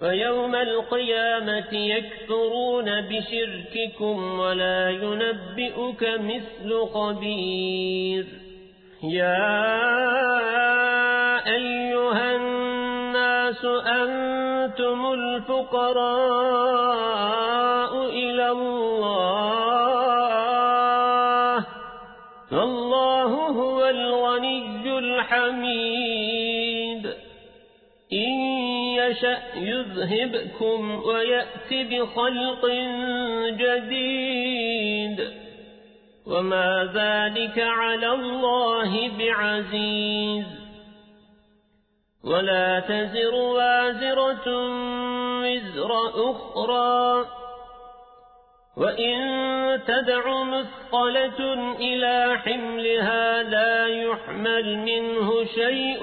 فيوم القيامة يكثرون بشرككم ولا ينبئك مثل خبير. يا أيها الناس أنتم الفقراء إلى الله. والله هو الغني الحميد. إن يشأ يذهبكم ويأتي بخلق جديد وما ذلك على الله بعزيز ولا تزر وازرة وزر أخرى وإن تدع مثقلة إلى حملها لا يحمل منه شيء